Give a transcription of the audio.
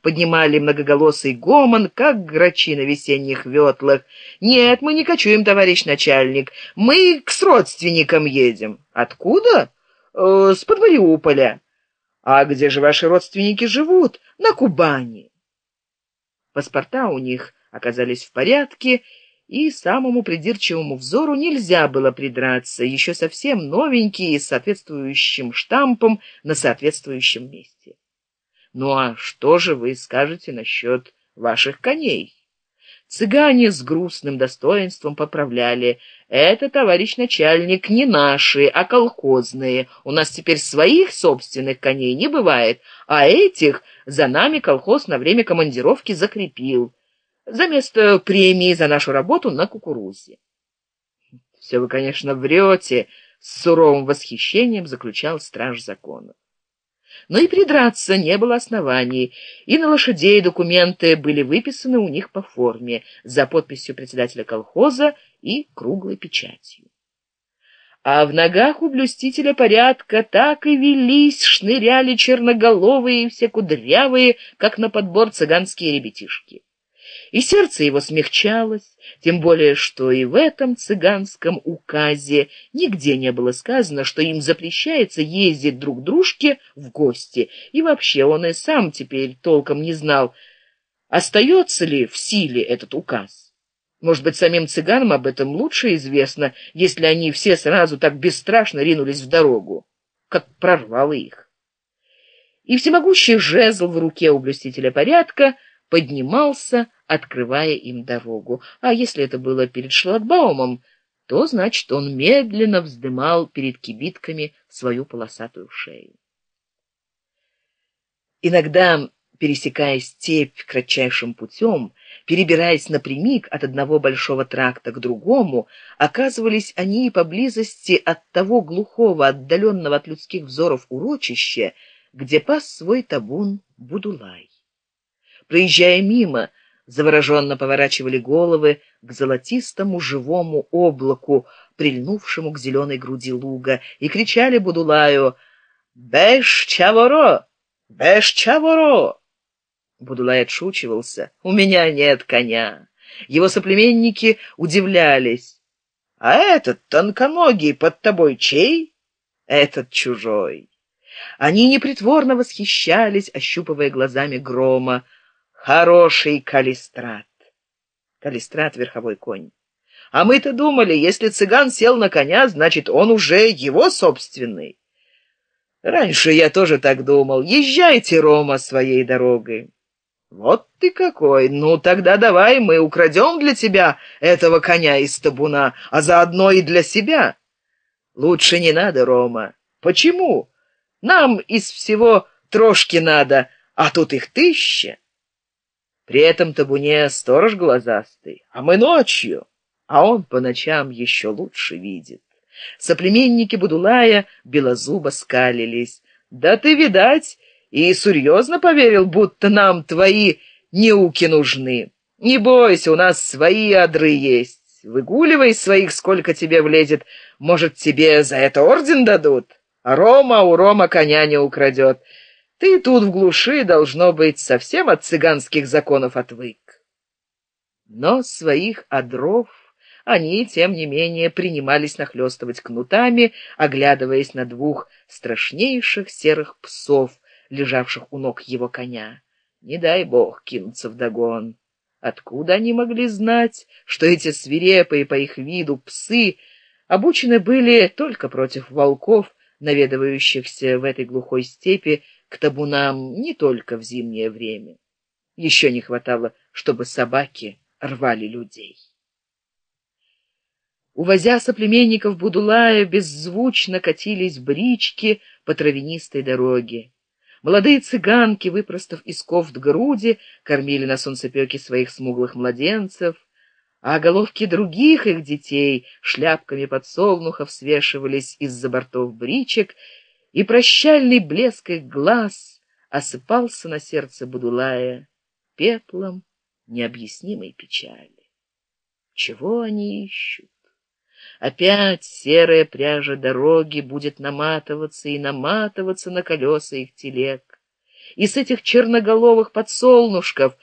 поднимали многоголосый гомон, как грачи на весенних ветлах. «Нет, мы не кочуем, товарищ начальник, мы к родственникам едем». «Откуда?» э, «С Подмариуполя». «А где же ваши родственники живут?» «На Кубани». Паспорта у них оказались в порядке, и самому придирчивому взору нельзя было придраться, еще совсем новенькие, с соответствующим штампом на соответствующем месте. Ну а что же вы скажете насчет ваших коней? Цыгане с грустным достоинством поправляли. Это, товарищ начальник, не наши, а колхозные. У нас теперь своих собственных коней не бывает, а этих за нами колхоз на время командировки закрепил за место премии за нашу работу на кукурузе. Все вы, конечно, врете, с суровым восхищением заключал страж закона. Но и придраться не было оснований, и на лошадей документы были выписаны у них по форме, за подписью председателя колхоза и круглой печатью. А в ногах у блюстителя порядка так и велись, шныряли черноголовые и все кудрявые, как на подбор цыганские ребятишки и сердце его смягчалось, тем более, что и в этом цыганском указе нигде не было сказано, что им запрещается ездить друг дружке в гости, и вообще он и сам теперь толком не знал, остается ли в силе этот указ. Может быть, самим цыганам об этом лучше известно, если они все сразу так бесстрашно ринулись в дорогу, как прорвало их. И всемогущий жезл в руке у блюстителя порядка поднимался, открывая им дорогу. А если это было перед шлагбаумом, то, значит, он медленно вздымал перед кибитками свою полосатую шею. Иногда, пересекая степь кратчайшим путем, перебираясь напрямик от одного большого тракта к другому, оказывались они поблизости от того глухого, отдаленного от людских взоров урочища, где пас свой табун Будулай. Проезжая мимо, завороженно поворачивали головы к золотистому живому облаку, прильнувшему к зеленой груди луга, и кричали Будулаю «Бэш чаворо! Бэш чаворо!» Будулай отшучивался «У меня нет коня». Его соплеменники удивлялись «А этот тонконогий под тобой чей?» «Этот чужой». Они непритворно восхищались, ощупывая глазами Грома, Хороший калистрат. Калистрат — верховой конь. А мы-то думали, если цыган сел на коня, значит, он уже его собственный. Раньше я тоже так думал. Езжайте, Рома, своей дорогой. Вот ты какой! Ну, тогда давай мы украдем для тебя этого коня из табуна, а заодно и для себя. Лучше не надо, Рома. Почему? Нам из всего трошки надо, а тут их тысяча. При этом табуне сторож глазастый, а мы ночью, а он по ночам еще лучше видит. Соплеменники Будулая белозубо скалились. Да ты, видать, и серьезно поверил, будто нам твои неуки нужны. Не бойся, у нас свои адры есть. Выгуливай своих, сколько тебе влезет. Может, тебе за это орден дадут? А Рома у Рома коня не украдет. Ты тут в глуши, должно быть, совсем от цыганских законов отвык. Но своих одров они, тем не менее, принимались нахлестывать кнутами, оглядываясь на двух страшнейших серых псов, лежавших у ног его коня. Не дай бог кинуться вдогон. Откуда они могли знать, что эти свирепые по их виду псы обучены были только против волков, наведывающихся в этой глухой степи к табунам не только в зимнее время. Еще не хватало, чтобы собаки рвали людей. Увозя соплеменников Будулая, беззвучно катились брички по травянистой дороге. Молодые цыганки, выпростав из кофт груди, кормили на солнцепеке своих смуглых младенцев, а головки других их детей шляпками подсолнухов свешивались из-за бортов бричек и прощальный блеск их глаз осыпался на сердце Будулая пеплом необъяснимой печали. Чего они ищут? Опять серая пряжа дороги будет наматываться и наматываться на колеса их телег. и с этих черноголовых подсолнушков